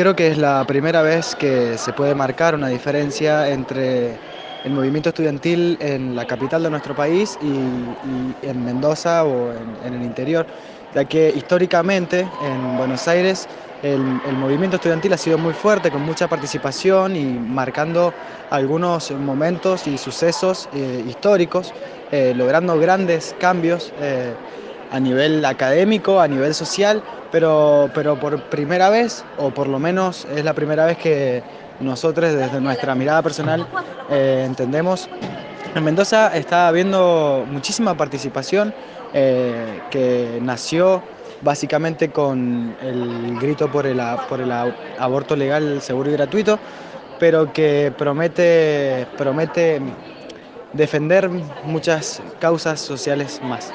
creo que es la primera vez que se puede marcar una diferencia entre el movimiento estudiantil en la capital de nuestro país y, en Mendoza o en, el interior, ya que históricamente en Buenos Aires el, movimiento estudiantil ha sido muy fuerte, con mucha participación y marcando algunos momentos y sucesos eh, históricos, eh, logrando grandes cambios. Eh, a nivel académico, a nivel social, pero, pero por primera vez, o por lo menos es la primera vez que nosotros desde nuestra mirada personal eh, entendemos, en Mendoza está habiendo muchísima participación eh, que nació básicamente con el grito por el, por el aborto legal, seguro y gratuito, pero que promete, promete defender muchas causas sociales más.